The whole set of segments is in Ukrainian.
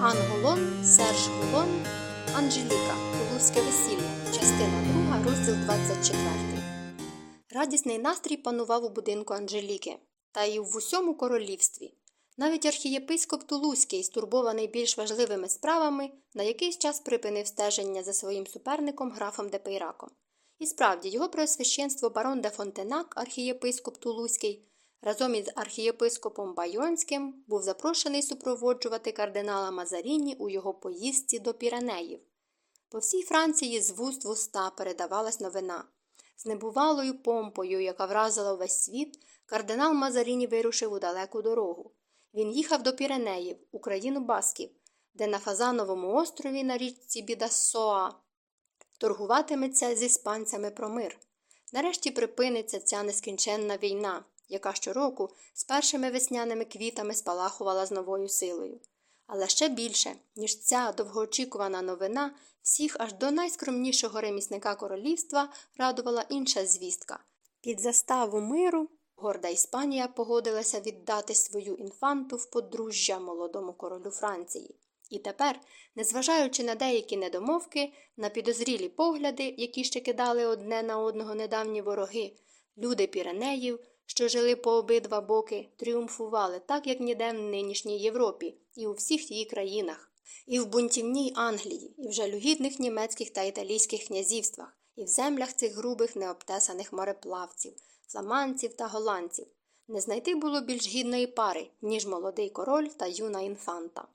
Анголон, Серж Голон, Анжеліка, Тулузьке весілля, частина 2, розділ 24. Радісний настрій панував у будинку Анжеліки, та й в усьому королівстві. Навіть архієпископ Тулузький, стурбований більш важливими справами, на якийсь час припинив стеження за своїм суперником графом де Пейраком. І справді, його преосвященство барон де Фонтенак, архієпископ Тулузький, разом із архієпископом Байонським був запрошений супроводжувати кардинала Мазаріні у його поїздці до Піренеїв. По всій Франції з вуст в уста передавалась новина. З небувалою помпою, яка вразила увесь світ, кардинал Мазаріні вирушив у далеку дорогу. Він їхав до Піренеїв, у країну Басків, де на Фазановому острові на річці Бідассоа торгуватиметься з іспанцями про мир. Нарешті припиниться ця нескінченна війна, яка щороку з першими весняними квітами спалахувала з новою силою. Але ще більше, ніж ця довгоочікувана новина, всіх аж до найскромнішого ремісника королівства радувала інша звістка. Під заставу миру горда Іспанія погодилася віддати свою інфанту в подружжя молодому королю Франції. І тепер, незважаючи на деякі недомовки, на підозрілі погляди, які ще кидали одне на одного недавні вороги, люди Піренеїв, що жили по обидва боки, тріумфували так, як ніде в нинішній Європі, і у всіх її країнах, і в бунтівній Англії, і в жалюгідних німецьких та італійських князівствах, і в землях цих грубих необтесаних мореплавців, фламандців та голландців. Не знайти було більш гідної пари, ніж молодий король та юна інфанта.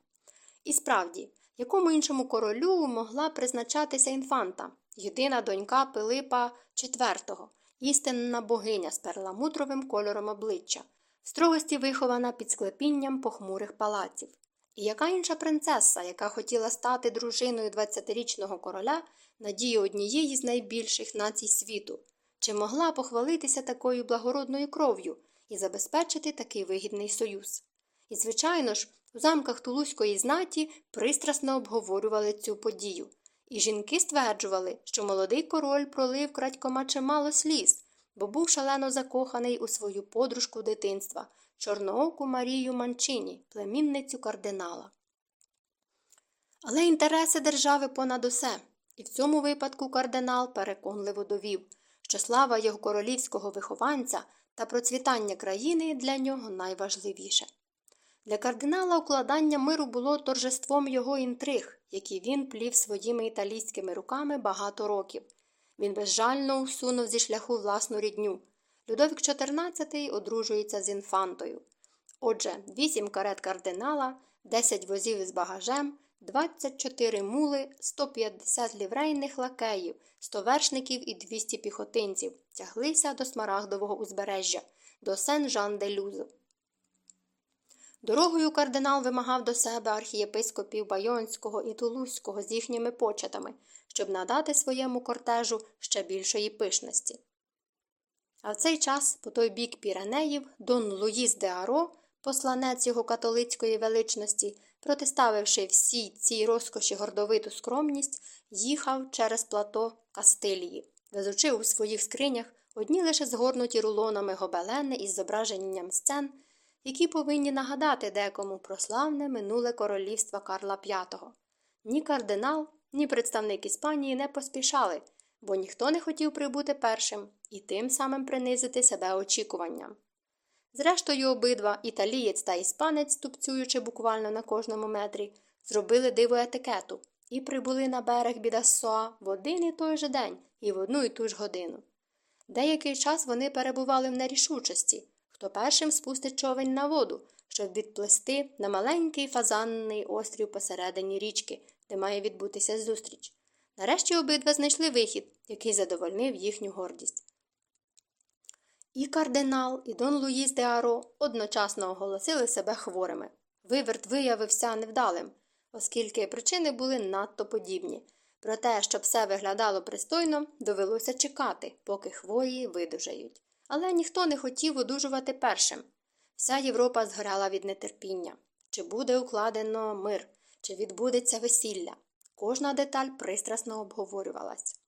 І справді, якому іншому королю могла призначатися інфанта, єдина донька Пилипа IV, істинна богиня з перламутровим кольором обличчя, в строгості вихована під склепінням похмурих палаців. І яка інша принцеса, яка хотіла стати дружиною 20-річного короля, надію однієї з найбільших націй світу, чи могла похвалитися такою благородною кров'ю і забезпечити такий вигідний союз? І, звичайно ж, у замках Тулузької знаті пристрасно обговорювали цю подію, і жінки стверджували, що молодий король пролив крадькома чимало сліз, бо був шалено закоханий у свою подружку дитинства, чорнооку Марію Манчині, племінницю кардинала. Але інтереси держави понад усе, і в цьому випадку кардинал переконливо довів, що слава його королівського вихованця та процвітання країни для нього найважливіше. Для кардинала укладання миру було торжеством його інтриг, які він плів своїми італійськими руками багато років. Він безжально усунув зі шляху власну рідню. Людовік XIV одружується з інфантою. Отже, вісім карет кардинала, 10 возів із багажем, 24 мули, 150 ліврейних лакеїв, 100 вершників і 200 піхотинців тяглися до Смарагдового узбережжя, до Сен-Жан-де-Люзу. Дорогою кардинал вимагав до себе архієпископів Байонського і Тулузького з їхніми початами, щоб надати своєму кортежу ще більшої пишності. А в цей час, по той бік Піренеїв, Дон Луїс де Аро, посланець його католицької величності, протиставивши всій цій розкоші гордовиту скромність, їхав через плато Кастилії, везучи у своїх скринях одні лише згорнуті рулонами гобелени із зображенням сцен які повинні нагадати декому про славне минуле королівства Карла V. Ні кардинал, ні представник Іспанії не поспішали, бо ніхто не хотів прибути першим і тим самим принизити себе очікуванням. Зрештою, обидва італієць та іспанець, тупцюючи буквально на кожному метрі, зробили диво етикету і прибули на берег Бідассоа в один і той же день і в одну і ту ж годину. Деякий час вони перебували в нерішучості, хто першим спустить човень на воду, щоб відплести на маленький фазанний острів посередині річки, де має відбутися зустріч. Нарешті обидва знайшли вихід, який задовольнив їхню гордість. І кардинал, і Дон Луїс де Аро одночасно оголосили себе хворими. Виверт виявився невдалим, оскільки причини були надто подібні. Проте, щоб все виглядало пристойно, довелося чекати, поки хворі видужають але ніхто не хотів одужувати першим. Вся Європа згоряла від нетерпіння чи буде укладено мир, чи відбудеться весілля. Кожна деталь пристрасно обговорювалась.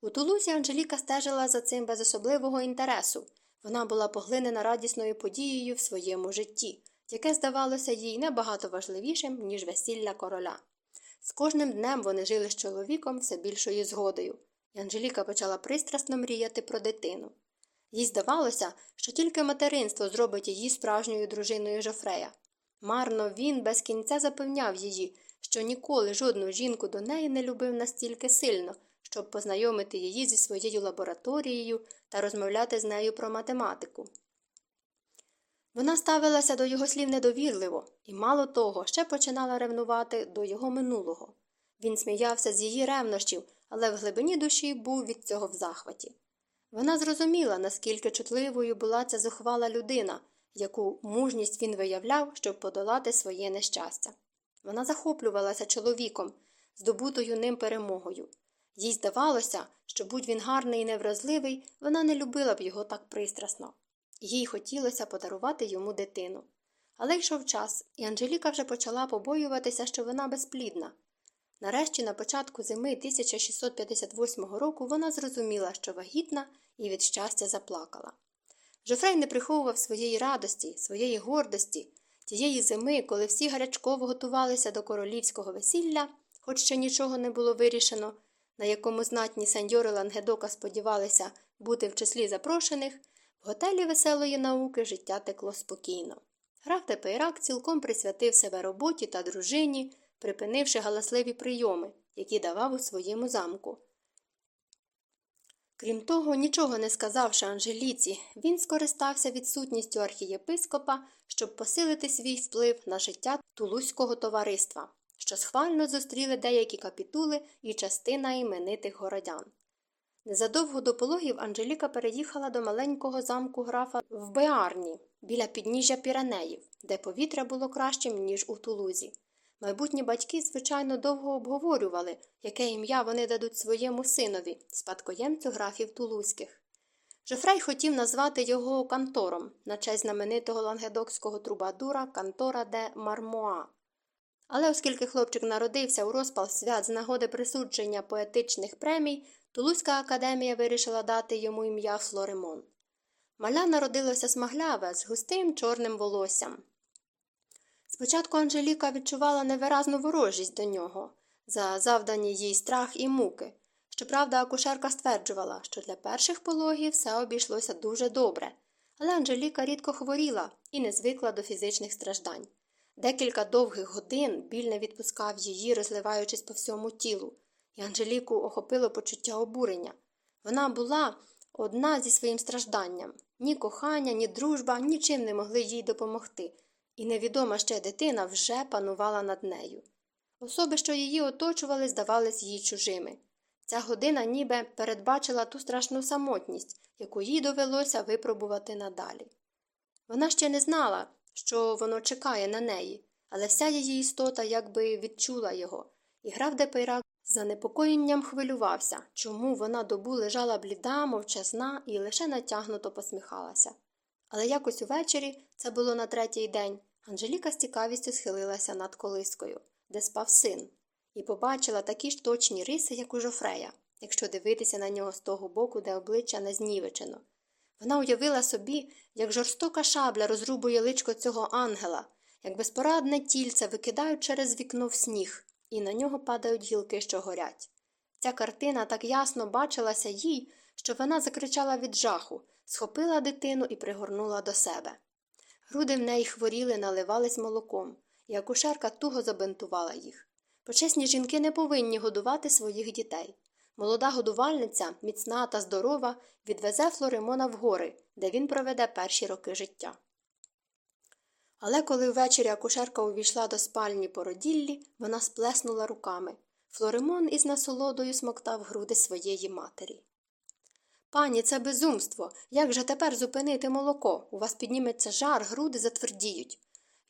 У Тулузі Анжеліка стежила за цим без особливого інтересу. Вона була поглинена радісною подією в своєму житті, яке здавалося їй набагато важливішим, ніж весілля короля. З кожним днем вони жили з чоловіком все більшою згодою, і Анжеліка почала пристрасно мріяти про дитину. Їй здавалося, що тільки материнство зробить її справжньою дружиною Жофрея. Марно він без кінця запевняв її, що ніколи жодну жінку до неї не любив настільки сильно, щоб познайомити її зі своєю лабораторією та розмовляти з нею про математику. Вона ставилася до його слів недовірливо і, мало того, ще починала ревнувати до його минулого. Він сміявся з її ревнощів, але в глибині душі був від цього в захваті. Вона зрозуміла, наскільки чутливою була ця зухвала людина, яку мужність він виявляв, щоб подолати своє нещастя. Вона захоплювалася чоловіком, здобутою ним перемогою. Їй здавалося, що будь він гарний і невразливий, вона не любила б його так пристрасно. Їй хотілося подарувати йому дитину. Але йшов час, і Анжеліка вже почала побоюватися, що вона безплідна. Нарешті, на початку зими 1658 року, вона зрозуміла, що вагітна, і від щастя заплакала. Жофрей не приховував своєї радості, своєї гордості, тієї зими, коли всі гарячково готувалися до королівського весілля, хоч ще нічого не було вирішено, на якому знатні сеньори Лангедока сподівалися бути в числі запрошених, в готелі веселої науки життя текло спокійно. Граф Тепейрак цілком присвятив себе роботі та дружині, припинивши галасливі прийоми, які давав у своєму замку. Крім того, нічого не сказавши Анжеліці, він скористався відсутністю архієпископа, щоб посилити свій вплив на життя тулузького товариства, що схвально зустріли деякі капітули і частина іменитих городян. Незадовго до пологів Анжеліка переїхала до маленького замку графа в Беарні, біля підніжжя Піранеїв, де повітря було кращим, ніж у Тулузі. Майбутні батьки, звичайно, довго обговорювали, яке ім'я вони дадуть своєму синові, спадкоємцю графів Тулузьких. Жофрей хотів назвати його кантором на честь знаменитого лангедокського трубадура Кантора де Мармоа. Але оскільки хлопчик народився у розпал свят з нагоди присудження поетичних премій, Тулузька академія вирішила дати йому ім'я Флоремон. Маля народилося смагляве з густим чорним волоссям. Спочатку Анжеліка відчувала невиразну ворожість до нього за завдані їй страх і муки. Щоправда, акушерка стверджувала, що для перших пологів все обійшлося дуже добре, але Анжеліка рідко хворіла і не звикла до фізичних страждань. Декілька довгих годин біль не відпускав її, розливаючись по всьому тілу, і Анжеліку охопило почуття обурення. Вона була одна зі своїм стражданням ні кохання, ні дружба нічим не могли їй допомогти і невідома ще дитина вже панувала над нею. Особи, що її оточували, здавались їй чужими. Ця година ніби передбачила ту страшну самотність, яку їй довелося випробувати надалі. Вона ще не знала, що воно чекає на неї, але вся її істота якби відчула його, і граф де Пейрак з занепокоєнням хвилювався, чому вона добу лежала бліда, мовчазна і лише натягнуто посміхалася. Але якось увечері, це було на третій день, Анжеліка з цікавістю схилилася над колискою, де спав син, і побачила такі ж точні риси, як у Жофрея, якщо дивитися на нього з того боку, де обличчя не знівечено. Вона уявила собі, як жорстока шабля розрубує личко цього ангела, як безпорадне тільце викидають через вікно в сніг, і на нього падають гілки, що горять. Ця картина так ясно бачилася їй, що вона закричала від жаху, схопила дитину і пригорнула до себе. Груди в неї хворіли, наливались молоком, і акушерка туго забинтувала їх. Почесні жінки не повинні годувати своїх дітей. Молода годувальниця, міцна та здорова, відвезе Флоримона в гори, де він проведе перші роки життя. Але коли ввечері акушерка увійшла до спальні породіллі, вона сплеснула руками. Флоримон із насолодою смоктав груди своєї матері. Пані, це безумство. Як же тепер зупинити молоко? У вас підніметься жар, груди затвердіють.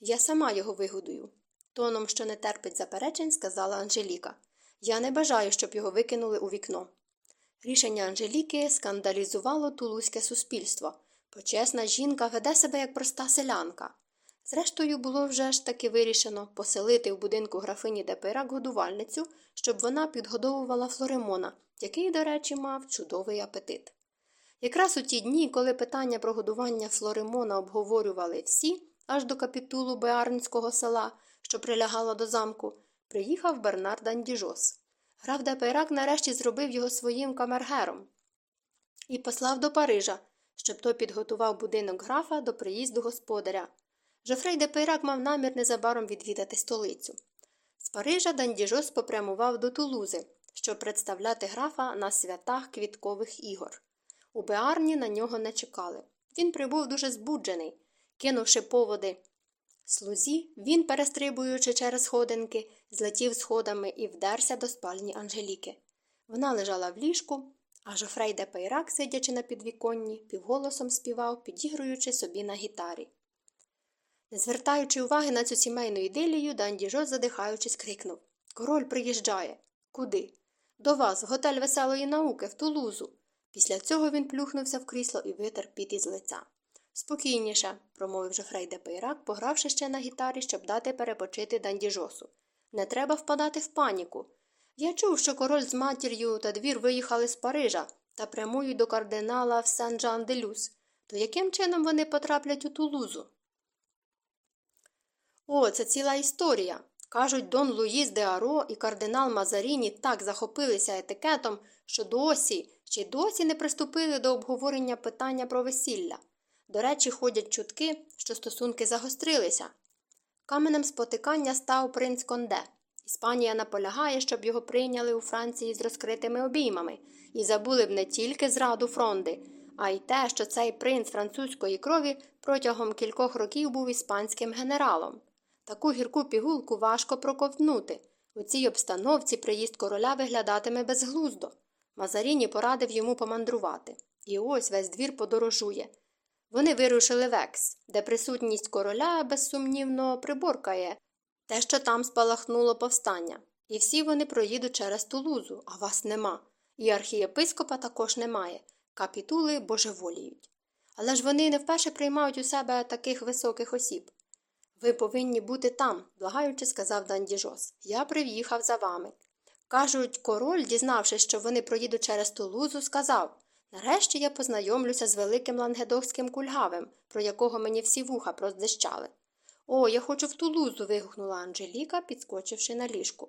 Я сама його вигодую. Тоном, що не терпить заперечень, сказала Анжеліка. Я не бажаю, щоб його викинули у вікно. Рішення Анжеліки скандалізувало тулузьке суспільство. Почесна жінка веде себе як проста селянка. Зрештою, було вже ж таки вирішено поселити в будинку графині Депирак годувальницю, щоб вона підгодовувала Флоремона, який, до речі, мав чудовий апетит. Якраз у ті дні, коли питання про годування Флоремона обговорювали всі, аж до капітулу Беарнського села, що прилягало до замку, приїхав Бернард Андіжос. Граф де Пейрак нарешті зробив його своїм камергером і послав до Парижа, щоб той підготував будинок графа до приїзду господаря. Жофрей де Пейрак мав намір незабаром відвідати столицю. З Парижа Дандіжос попрямував до Тулузи, щоб представляти графа на святах квіткових ігор. У Беарні на нього не чекали. Він прибув дуже збуджений, кинувши поводи слузі, він, перестрибуючи через сходинки, злетів сходами і вдерся до спальні Анжеліки. Вона лежала в ліжку, а Жофрей де Пейрак, сидячи на підвіконні, півголосом співав, підігруючи собі на гітарі. Не звертаючи уваги на цю сімейну ідилію, Дандіжо, задихаючись, крикнув Король приїжджає. Куди? До вас, в готель веселої науки, в Тулузу. Після цього він плюхнувся в крісло і витер піт із лиця. Спокійніше, промовив Жофрей де Пейрак, погравши ще на гітарі, щоб дати перепочити Дандіжосу. Не треба впадати в паніку. Я чув, що король з матір'ю та двір виїхали з Парижа та прямують до кардинала в сен жан де люс То яким чином вони потраплять у Тулузу? О, це ціла історія. Кажуть, Дон Луїс де Аро і кардинал Мазаріні так захопилися етикетом, що досі чи досі не приступили до обговорення питання про весілля. До речі, ходять чутки, що стосунки загострилися. Каменем спотикання став принц Конде. Іспанія наполягає, щоб його прийняли у Франції з розкритими обіймами, і забули б не тільки зраду фронди, а й те, що цей принц французької крові протягом кількох років був іспанським генералом. Таку гірку пігулку важко проковтнути. У цій обстановці приїзд короля виглядатиме безглуздо. Мазаріні порадив йому помандрувати. І ось весь двір подорожує. Вони вирушили в Екс, де присутність короля безсумнівно приборкає те, що там спалахнуло повстання. І всі вони проїдуть через Тулузу, а вас нема. І архієпископа також немає. Капітули божеволіють. Але ж вони не вперше приймають у себе таких високих осіб. Ви повинні бути там, благаючи, сказав Дандіжос. Я приїхав за вами. Кажуть, король, дізнавшись, що вони проїдуть через Тулузу, сказав Нарешті я познайомлюся з великим лангедокським кульгавим, про якого мені всі вуха проздищали. О, я хочу в Тулузу. вигукнула Анжеліка, підскочивши на ліжку.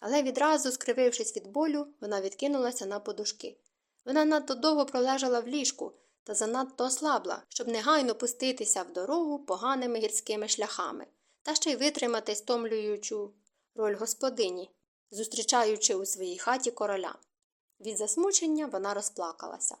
Але відразу, скривившись від болю, вона відкинулася на подушки. Вона надто довго пролежала в ліжку та занадто ослабла, щоб негайно пуститися в дорогу поганими гірськими шляхами, та ще й витримати стомлюючу роль господині, зустрічаючи у своїй хаті короля. Від засмучення вона розплакалася.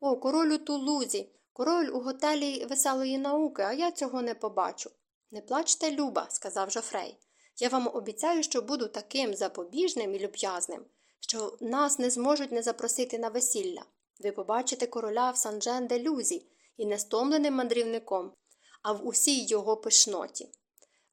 О, король у Тулузі, король у готелі веселої науки, а я цього не побачу. Не плачте, Люба, сказав Жофрей. Я вам обіцяю, що буду таким запобіжним і люб'язним, що нас не зможуть не запросити на весілля. Ви побачите короля в Санджен де Люзі і не стомленим мандрівником, а в усій його пишноті.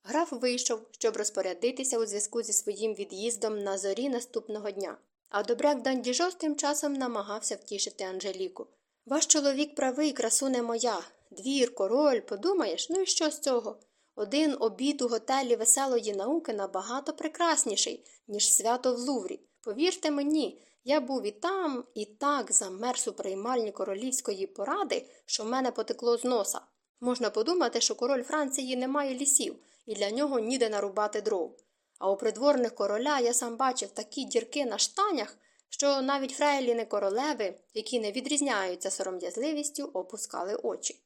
Граф вийшов, щоб розпорядитися у зв'язку зі своїм від'їздом на зорі наступного дня. А добряк Дандіжос тим часом намагався втішити Анжеліку. Ваш чоловік правий, красуне моя. Двір, король, подумаєш, ну і що з цього? Один обід у готелі веселої науки набагато прекрасніший, ніж свято в Луврі. Повірте мені, я був і там, і так замерз у приймальні королівської поради, що в мене потекло з носа. Можна подумати, що король Франції не має лісів, і для нього ніде нарубати дров. А у придворних короля я сам бачив такі дірки на штанях, що навіть фрейліни королеви, які не відрізняються сором'язливістю, опускали очі.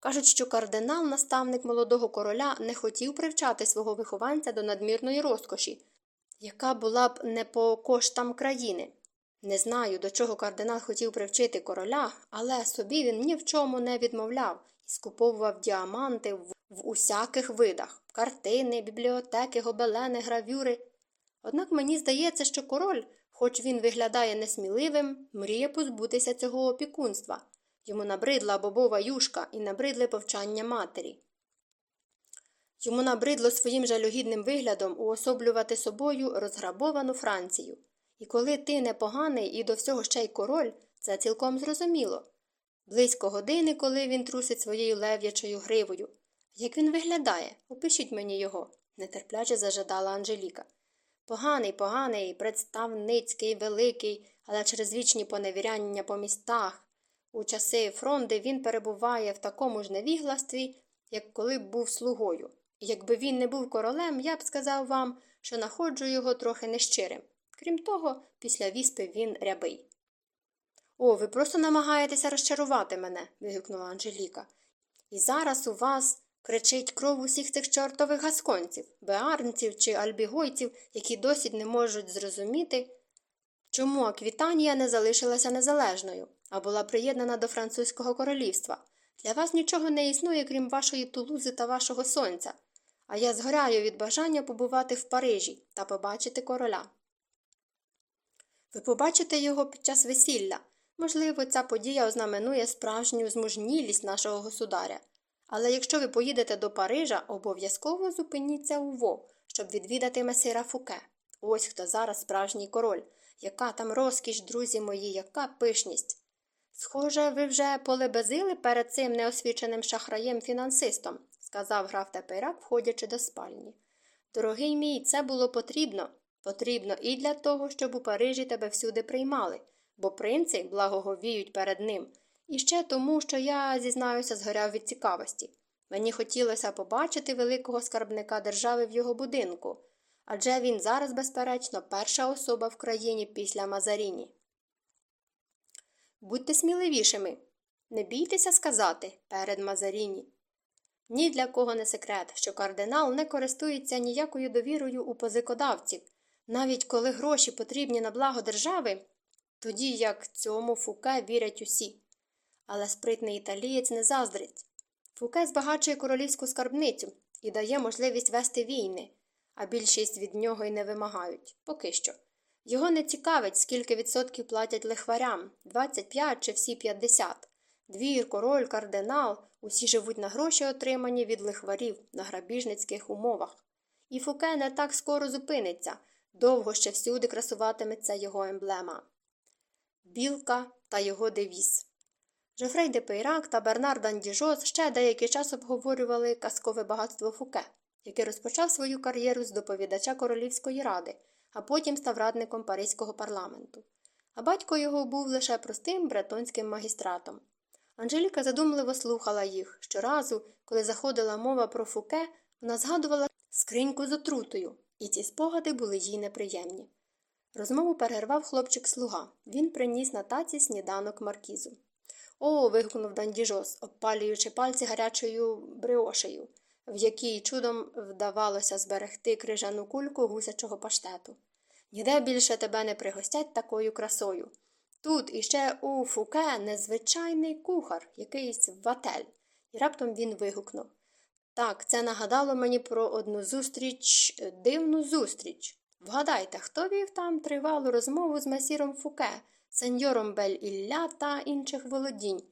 Кажуть, що кардинал, наставник молодого короля, не хотів привчати свого вихованця до надмірної розкоші, яка була б не по коштам країни. Не знаю, до чого кардинал хотів привчити короля, але собі він ні в чому не відмовляв і скуповував діаманти в, в усяких видах картини, бібліотеки, гобелени, гравюри. Однак мені здається, що король, хоч він виглядає несміливим, мріє позбутися цього опікунства. Йому набридла бобова юшка і набридли повчання матері. Йому набридло своїм жалюгідним виглядом уособлювати собою розграбовану Францію. І коли ти непоганий і до всього ще й король, це цілком зрозуміло. Близько години, коли він трусить своєю лев'ячою гривою. Як він виглядає? Опишіть мені його, нетерпляче зажадала Анжеліка. Поганий, поганий, представницький, великий, але через вічні поневіряння по містах. У часи фронди він перебуває в такому ж невігластві, як коли б був слугою. Якби він не був королем, я б сказав вам, що находжу його трохи нещирим. Крім того, після віспи він рябий. О, ви просто намагаєтеся розчарувати мене. вигукнула Анжеліка. І зараз у вас кричить кров усіх цих чортових гасконців, беарнців чи альбігойців, які досі не можуть зрозуміти, чому Аквітанія не залишилася незалежною, а була приєднана до французького королівства. Для вас нічого не існує, крім вашої тулузи та вашого сонця, а я згоряю від бажання побувати в Парижі та побачити короля. Ви побачите його під час весілля. Можливо, ця подія ознаменує справжню змужнілість нашого государя. Але якщо ви поїдете до Парижа, обов'язково зупиніться у Во, щоб відвідати месира Фуке. Ось хто зараз справжній король. Яка там розкіш, друзі мої, яка пишність. Схоже, ви вже полебезили перед цим неосвіченим шахраєм фінансистом, сказав граф Тепейрак, входячи до спальні. Дорогий мій, це було потрібно. Потрібно і для того, щоб у Парижі тебе всюди приймали, бо принци благоговіють перед ним. І ще тому, що я, зізнаюся, згоряв від цікавості. Мені хотілося побачити великого скарбника держави в його будинку, адже він зараз, безперечно, перша особа в країні після Мазаріні. Будьте сміливішими. Не бійтеся сказати перед Мазаріні. Ні для кого не секрет, що кардинал не користується ніякою довірою у позикодавців, навіть коли гроші потрібні на благо держави, тоді як цьому Фуке вірять усі. Але спритний італієць не заздрить. Фуке збагачує королівську скарбницю і дає можливість вести війни, а більшість від нього й не вимагають поки що. Його не цікавить, скільки відсотків платять лихварям 25 чи всі 50. Двір, король, кардинал усі живуть на гроші, отримані від лихварів на грабіжницьких умовах. І Фуке не так скоро зупиниться, довго ще всюди красуватиметься його емблема. Білка та його девіз. Жофрей де Пейрак та Бернар Дандіжос ще деякий час обговорювали казкове багатство Фуке, який розпочав свою кар'єру з доповідача Королівської ради, а потім став радником Паризького парламенту. А батько його був лише простим бретонським магістратом. Анжеліка задумливо слухала їх. Щоразу, коли заходила мова про Фуке, вона згадувала скриньку з отрутою, і ці спогади були їй неприємні. Розмову перервав хлопчик слуга. Він приніс на таці сніданок маркізу. О. вигукнув Дандіжос, обпалюючи пальці гарячою бриошею, в якій чудом вдавалося зберегти крижану кульку гусячого паштету. Ніде більше тебе не пригостять такою красою. Тут іще у Фуке незвичайний кухар, якийсь ватель, і раптом він вигукнув Так, це нагадало мені про одну зустріч, дивну зустріч. Вгадайте, хто вів там тривалу розмову з месіром Фуке, сеньором Бель Ілля та інших володінь?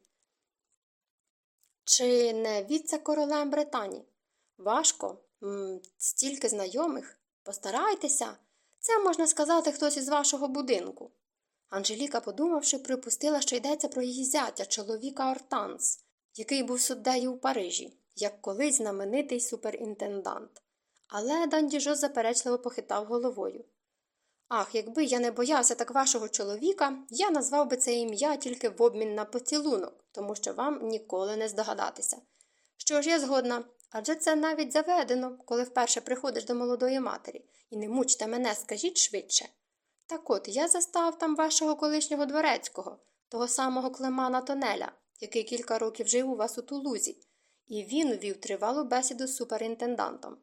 Чи не віце королем Британі? Важко, М стільки знайомих. Постарайтеся. Це можна сказати хтось із вашого будинку. Анжеліка, подумавши, припустила, що йдеться про її зятя, чоловіка Ортанс, який був суддею у Парижі, як колись знаменитий суперінтендант. Але Дандіжо заперечливо похитав головою. Ах, якби я не боявся так вашого чоловіка, я назвав би це ім'я тільки в обмін на поцілунок, тому що вам ніколи не здогадатися. Що ж я згодна, адже це навіть заведено, коли вперше приходиш до молодої матері, і не мучте мене, скажіть швидше. Так от я застав там вашого колишнього дворецького, того самого Клемана Тонеля, який кілька років жив у вас у Тулузі, і він вів тривалу бесіду з суперінтендантом.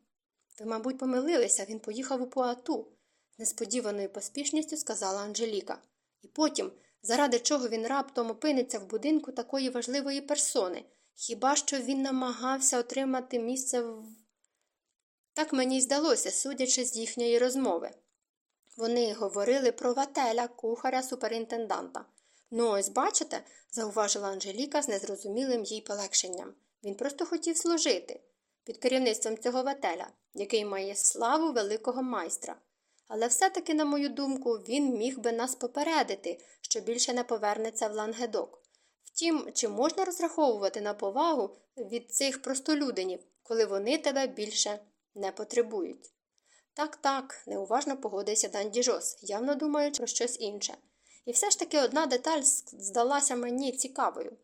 Ви, мабуть, помилилися, він поїхав у Пуату, з несподіваною поспішністю сказала Анжеліка. І потім, заради чого він раптом опиниться в будинку такої важливої персони, хіба що він намагався отримати місце в. Так мені й здалося, судячи з їхньої розмови. Вони говорили про вателя, кухаря, суперінтенданта. Ну, ось бачите, зауважила Анжеліка з незрозумілим їй полегшенням. Він просто хотів служити під керівництвом цього вателя, який має славу великого майстра. Але все-таки, на мою думку, він міг би нас попередити, що більше не повернеться в лангедок. Втім, чи можна розраховувати на повагу від цих простолюдинів, коли вони тебе більше не потребують? Так, так, неуважно погодився Дандіжос, явно думаючи про щось інше. І все ж таки одна деталь здалася мені цікавою.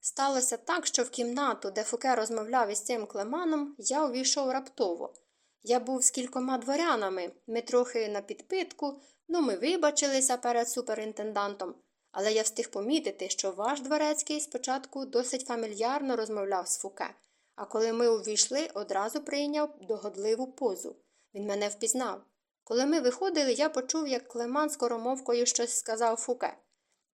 Сталося так, що в кімнату, де Фуке розмовляв із цим клеманом, я увійшов раптово. Я був з кількома дворянами, ми трохи на підпитку, ну ми вибачилися перед суперінтендантом. Але я встиг помітити, що ваш дворецький спочатку досить фамільярно розмовляв з Фуке, а коли ми увійшли, одразу прийняв догодливу позу. Він мене впізнав. Коли ми виходили, я почув, як Клеман скоромовкою щось сказав Фуке.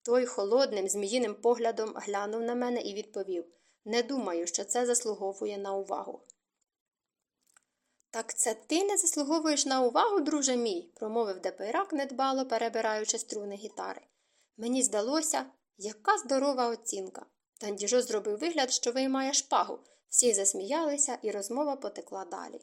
Той холодним, зміїним поглядом глянув на мене і відповів Не думаю, що це заслуговує на увагу. Так це ти не заслуговуєш на увагу, друже мій, промовив де Пейрак, недбало перебираючи струни гітари. Мені здалося, яка здорова оцінка. Д'Андіжо зробив вигляд, що виймає шпагу. Всі засміялися, і розмова потекла далі.